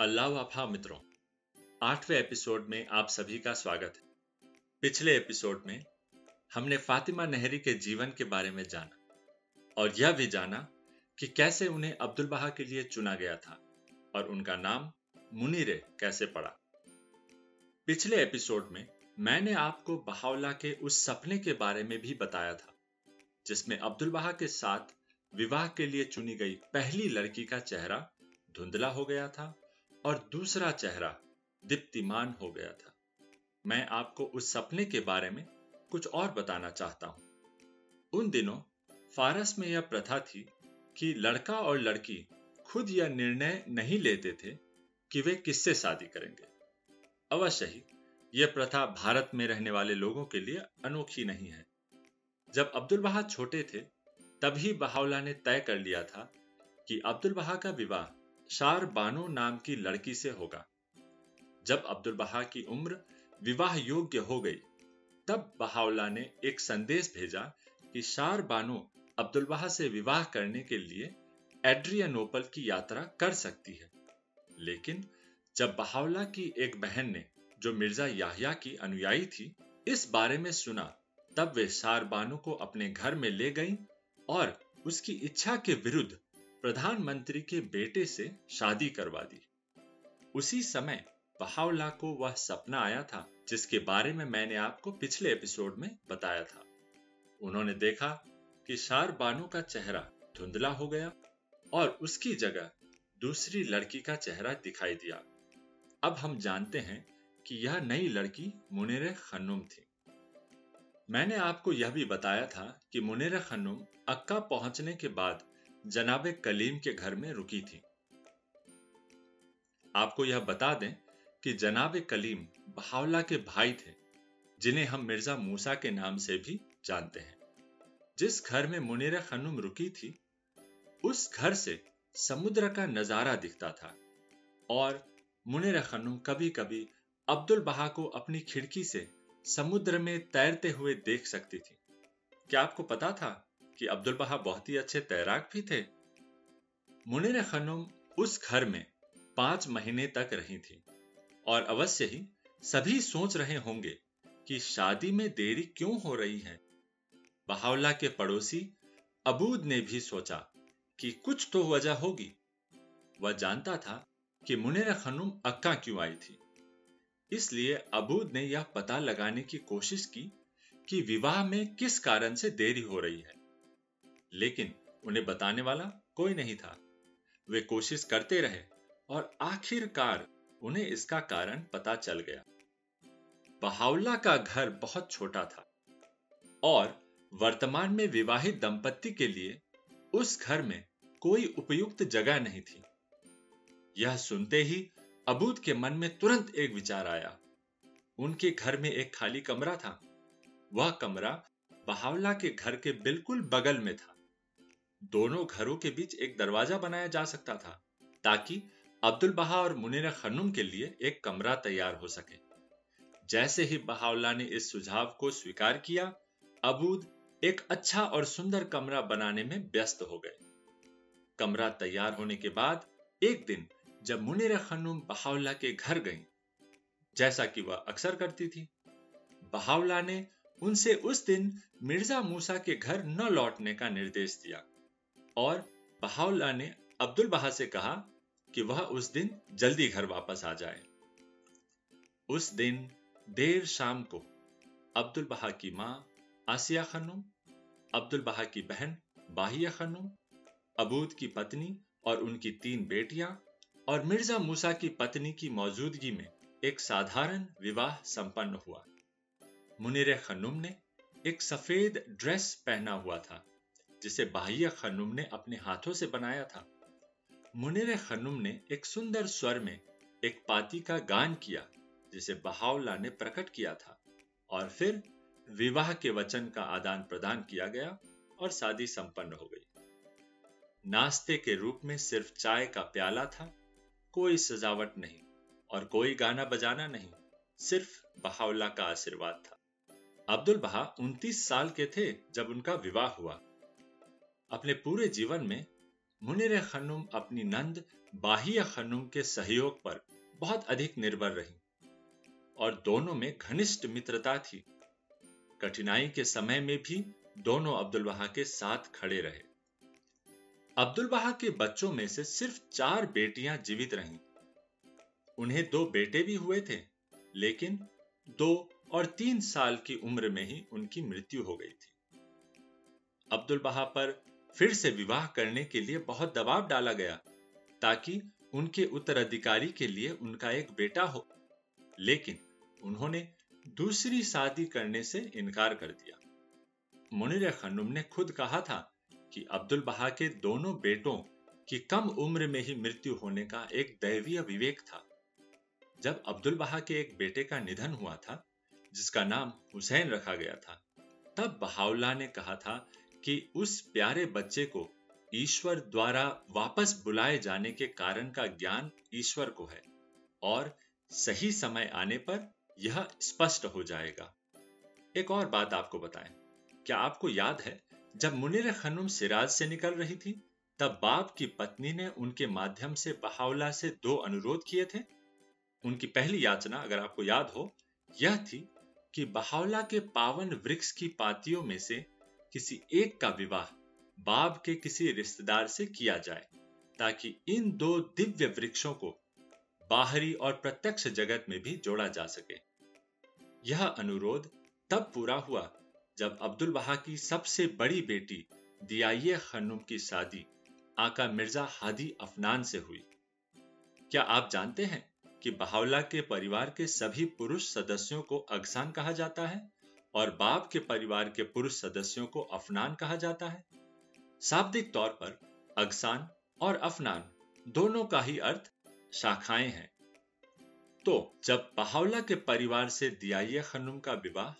अल्लाह वाफा मित्रों, आठवें एपिसोड में आप सभी का स्वागत है। पिछले एपिसोड में हमने फातिमा नहरी के जीवन के बारे में जाना और यह भी जाना कि कैसे उन्हें अब्दुल बहा के लिए चुना गया था और उनका नाम मुनीरे कैसे पड़ा। पिछले एपिसोड में मैंने आपको बहावला के उस सपने के बारे में भी बताया था, जिसमें अब्दुल बहा के साथ विवाह के लिए चुनी गई पहली लड़की का चेहरा धुंधला हो गया था और दूसरा चेहरा दीप्तिमान हो गया था। मैं आपको उस सपने के बारे में कुछ और बताना चाहता हूँ। उन दिनों फारस में यह प्रथा थी कि लड़का और लड़की खुद यह निर्णय नहीं लेते थे कि वे किससे शादी करेंगे। अवश्य ही, यह प्रथा भारत में रहने वाले लोगों के लिए अनोखी नहीं है। जब अब्दुल बहा छोटे थे, तभी बहावला ने तय कर लिया था कि अब्दुल बहा का विवाह शार बानो नाम की लड़की से होगा। जब अब्दुल बहा की उम्र विवाह योग्य हो गई, तब बहावला ने एक संदेश भेजा कि शार बानो अब्दुल बहा से विवाह करने के लिए एड्रियनोपल की यात्रा कर सकती है। लेकिन जब बहावला की एक बहन ने, जो मिर्ज़ा याहिया की अनुयायी थी, इस बारे में सुना, तब वे शार बानो को अपने घर में ले गईं और उसकी इच्छा के विरुद्ध प्रधानमंत्री के बेटे से शादी करवा दी। उसी समय बहावला को वह सपना आया था, जिसके बारे में मैंने आपको पिछले एपिसोड में बताया था। उन्होंने देखा कि शार बानो का चेहरा धुंधला हो गया और उसकी जगह दूसरी लड़की का चेहरा दिखाई दिया। अब हम जानते हैं कि यह नई लड़की मुनेर खन्नुम थी। मैंने आपको यह भी बताया था कि मुनेर खन्नुम अक्का पहुँचने के बाद जनाब कलीम के घर में रुकी थी। आपको यह बता दें कि जनाब कलीम बहावला के भाई थे, जिन्हें हम मिर्ज़ा मूसा के नाम से भी जानते हैं। जिस घर में मुनीर खनुम रुकी थी, उस घर से समुद्र का नज़ारा दिखता था और मुनीर खनुम कभी कभी अब्दुल बहा को अपनी खिड़की से समुद्र में तैरते हुए देख सकती थी। क्या आपको पता था कि अब्दुल बहा बहुत ही अच्छे तैराक भी थे। मुनिर खनुम उस घर में पाँच महीने तक रही थी और अवश्य ही सभी सोच रहे होंगे कि शादी में देरी क्यों हो रही है। बहावला के पड़ोसी अबूद ने भी सोचा कि कुछ तो वजह होगी। वह जानता था कि मुनिर खनुम अक्का क्यों आई थी। इसलिए अबूद ने यह पता लगाने की कोशिश की कि विवाह में किस कारण से देरी हो रही है। लेकिन उन्हें बताने वाला कोई नहीं था। वे कोशिश करते रहे और आखिरकार उन्हें इसका कारण पता चल गया। बहावला का घर बहुत छोटा था और वर्तमान में विवाहित दंपत्ति के लिए उस घर में कोई उपयुक्त जगह नहीं थी। यह सुनते ही अबूद के मन में तुरंत एक विचार आया। उनके घर में एक खाली कमरा था। वह कमरा बहावला के घर के बिल्कुल बगल में था। दोनों घरों के बीच एक दरवाज़ा बनाया जा सकता था, ताकि अब्दुल बहा और मुनिर खनुम के लिए एक कमरा तैयार हो सके। जैसे ही बहाउल्ला ने इस सुझाव को स्वीकार किया, अबूद एक अच्छा और सुंदर कमरा बनाने में व्यस्त हो गए। कमरा तैयार होने के बाद, एक दिन जब मुनिर खनुम बहाउल्ला के घर गई, जैसा कि वह अक्सर करती थी, बहाउल्ला ने उनसे उस दिन मिर्ज़ा मूसा के घर न लौटने का निर्देश दिया। और बहाउल्ला ने अब्दुल बहा से कहा कि वह उस दिन जल्दी घर वापस आ जाए। उस दिन देर शाम को अब्दुल बहा की माँ आसिया खनुम अब्दुल बहा की बहन बाहिया खनुम अबूद की पत्नी और उनकी तीन बेटियाँ और मिर्ज़ा मूसा की पत्नी की मौजूदगी में एक साधारण विवाह संपन्न हुआ। मुनिर खनुम ने एक सफ़ेद ड्रेस पहना हुआ था। जिसे बाह्य खनुम ने अपने हाथों से बनाया था। मुनिर खनुम ने एक सुंदर स्वर में एक पाती का गान किया, जिसे बहावला ने प्रकट किया था, और फिर विवाह के वचन का आदान प्रदान किया गया और शादी संपन्न हो गई। नाश्ते के रूप में सिर्फ़ चाय का प्याला था, कोई सजावट नहीं, और कोई गाना बजाना नहीं, सिर्फ़ बहावला का आशीर्वाद था। अब्दुल बहा 29 साल के थे जब उनका विवाह हुआ। अपने पूरे जीवन में मुनिर खनुम अपनी नंद, बाह्य खनुम के सहयोग पर बहुत अधिक निर्भर रही और दोनों में घनिष्ठ मित्रता थी। कठिनाई के समय में भी दोनों अब्दुल बहा के साथ खड़े रहे। अब्दुल बहा के बच्चों में से सिर्फ़ चार बेटियाँ जीवित रहीं। उन्हें दो बेटे भी हुए थे, लेकिन दो और तीन साल की उम्र में ही उनकी मृत्यु हो गई थी। अब्दुल बहा पर फिर से विवाह करने के लिए बहुत दबाव डाला गया, ताकि उनके उत्तराधिकारी के लिए उनका एक बेटा हो। लेकिन उन्होंने दूसरी शादी करने से इनकार कर दिया। मुनिर खनुम ने खुद कहा था कि अब्दुल बहा के दोनों बेटों की कम उम्र में ही मृत्यु होने का एक दैवीय विवेक था। जब अब्दुल बहा के एक बेटे का निधन हुआ था, जिसका नाम हुसैन रखा गया था, तब बहाउल्ला ने कहा था कि उस प्यारे बच्चे को ईश्वर द्वारा वापस बुलाए जाने के कारण का ज्ञान ईश्वर को है और सही समय आने पर यह स्पष्ट हो जाएगा। एक और बात आपको बताएँ। क्या आपको याद है, जब मुनिर खनुम सिराज से निकल रही थी, तब बाप की पत्नी ने उनके माध्यम से बहावला से दो अनुरोध किए थे? उनकी पहली याचना, अगर आपको याद हो, यह थी कि बहावला के पावन वृक्ष की पातियों में से किसी एक का विवाह बाब के किसी रिश्तेदार से किया जाए, ताकि इन दो दिव्य वृक्षों को बाहरी और प्रत्यक्ष जगत में भी जोड़ा जा सके। यह अनुरोध तब पूरा हुआ जब अब्दुल बहा की सबसे बड़ी बेटी दियाये खनुम की शादी आका मिर्ज़ा हादी अफनान से हुई। क्या आप जानते हैं कि बहावला के परिवार के सभी पुरुष सदस्यों को अगसान कहा जाता है? और बाप के परिवार के पुरुष सदस्यों को अफनान कहा जाता है। शाब्दिक तौर पर, अगसान और अफनान दोनों का ही अर्थ शाखाएँ हैं। तो जब बहावला के परिवार से दियाये खनुम का विवाह,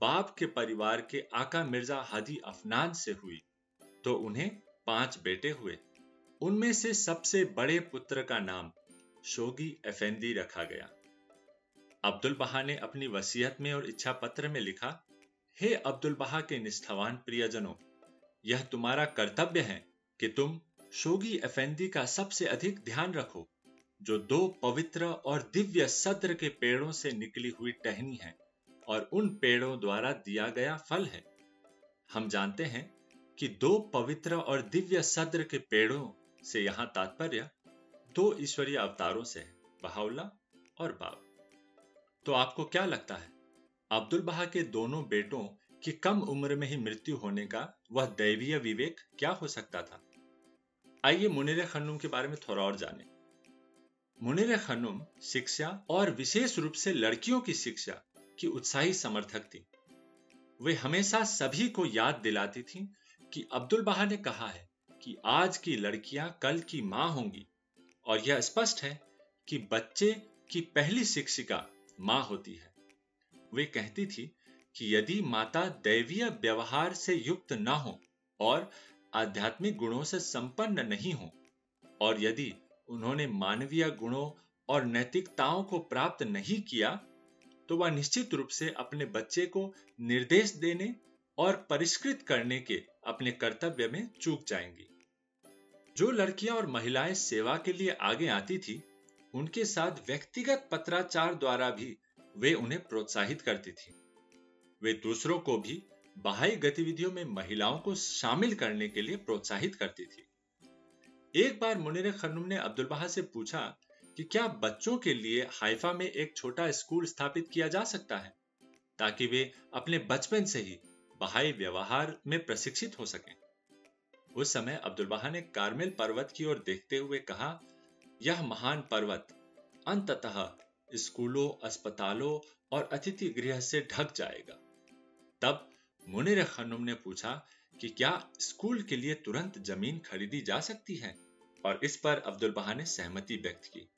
बाप के परिवार के आका मिर्ज़ा हादी अफनान से हुई तो उन्हें पाँच बेटे हुए। उनमें से सबसे बड़े पुत्र का नाम शोगी एफेंदी रखा गया। अब्दुल बहा ने अपनी वसीयत में और इच्छा पत्र में लिखा हे hey, अब्दुल बहा के निष्ठावान प्रियजनों यह तुम्हारा कर्तव्य है कि तुम शोगी एफेंदी का सबसे अधिक ध्यान रखो जो दो पवित्र और दिव्य सद्र के पेड़ों से निकली हुई टहनी है और उन पेड़ों द्वारा दिया गया फल है। हम जानते हैं कि दो पवित्र और दिव्य सद्र के पेड़ों से यहाँ तात्पर्य दो ईश्वरीय अवतारों से है बहाउल्ला और बाब। तो आपको क्या लगता है? अब्दुल बहा के दोनों बेटों की कम उम्र में ही मृत्यु होने का वह दैवीय विवेक क्या हो सकता था? आइए मुनिर खनुम के बारे में थोड़ा और जाने। मुनिर खनुम शिक्षा और विशेष रूप से लड़कियों की शिक्षा की उत्साही समर्थक थी। वे हमेशा सभी को याद दिलाती थी कि अब्दुल बहा ने कहा है कि आज की लड़कियाँ कल की माँ होंगी और यह स्पष्ट है कि बच्चे की पहली शिक्षिका माँ होती है। वे कहती थी कि यदि माता दैवीय व्यवहार से युक्त न हो और आध्यात्मिक गुणों से संपन्न नहीं हो और यदि उन्होंने मानवीय गुणों और नैतिकताओं को प्राप्त नहीं किया तो वह निश्चित रूप से अपने बच्चे को निर्देश देने और परिष्कृत करने के अपने कर्तव्य में चूक जाएँगी। जो लड़कियाँ और महिलाएँ सेवा के लिए आगे आती थी उनके साथ व्यक्तिगत पत्राचार द्वारा भी वे उन्हें प्रोत्साहित करती थी। वे दूसरों को भी बाह्य गतिविधियों में महिलाओं को शामिल करने के लिए प्रोत्साहित करती थी। एक बार मुनिर खनुम ने अब्दुल बहा से पूछा कि क्या बच्चों के लिए हाइफा में एक छोटा स्कूल स्थापित किया जा सकता है, ताकि वे अपने बचपन से ही बहाई व्यवहार में प्रशिक्षित हो सकें। उस समय अब्दुल बहा ने कारमेल पर्वत की ओर देखते हुए कहा यह महान पर्वत। अंततः स्कूलों, अस्पतालों और अतिथि गृह से ढक जाएगा। तब मुनिर खनुम ने पूछा कि क्या स्कूल के लिए तुरंत ज़मीन खरीदी जा सकती है? और इस पर अब्दुल बहा ने सहमति व्यक्त की।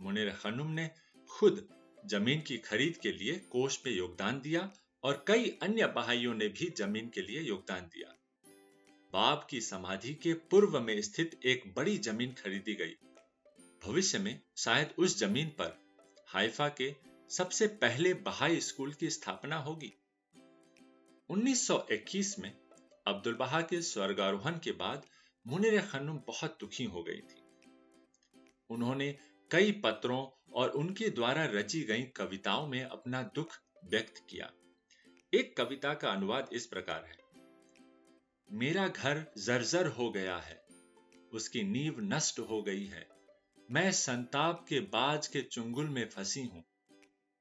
मुनिर खनुम ने खुद ज़मीन की खरीद के लिए कोष में योगदान दिया और कई अन्य बहाइयों ने भी ज़मीन के लिए योगदान दिया। बाप की समाधि के पूर्व में स्थित एक बड़ी ज़मीन खरीदी गई। भविष्य में शायद उस ज़मीन पर हाइफा के सबसे पहले बहाई स्कूल की स्थापना होगी। 1921 में अब्दुल बहा के स्वर्गारोहण के बाद मुनिर खनुम बहुत दुखी हो गई थी। उन्होंने कई पत्रों और उनके द्वारा रची गई कविताओं में अपना दुख व्यक्त किया। एक कविता का अनुवाद इस प्रकार है। मेरा घर जर्जर हो गया है, उसकी नींव नष्ट हो गई है। मैं संताप के बाज के चुंगुल में फंसी हूँ।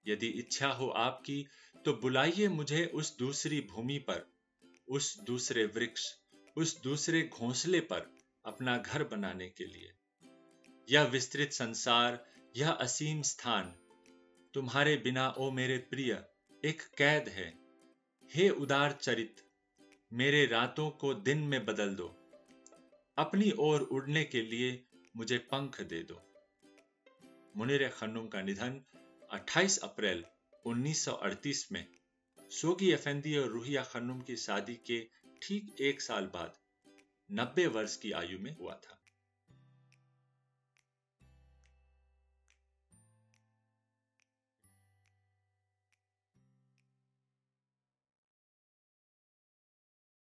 यदि इच्छा हो आपकी तो बुलाइए मुझे उस दूसरी भूमि पर, उस दूसरे वृक्ष, उस दूसरे घोंसले पर अपना घर बनाने के लिए। यह विस्तृत संसार, यह असीम स्थान, तुम्हारे बिना ओ मेरे प्रिय, एक कैद है। हे उदार चरित, मेरे रातों को दिन में बदल दो। अपनी ओर उड़ने के लिए मुझे पंख दे दो। मुनिर खन्नुम का निधन 28 अप्रैल 1938 में सोगी अफेंदी और रूहिया खन्नुम की शादी के ठीक एक साल बाद 90 वर्ष की आयु में हुआ था।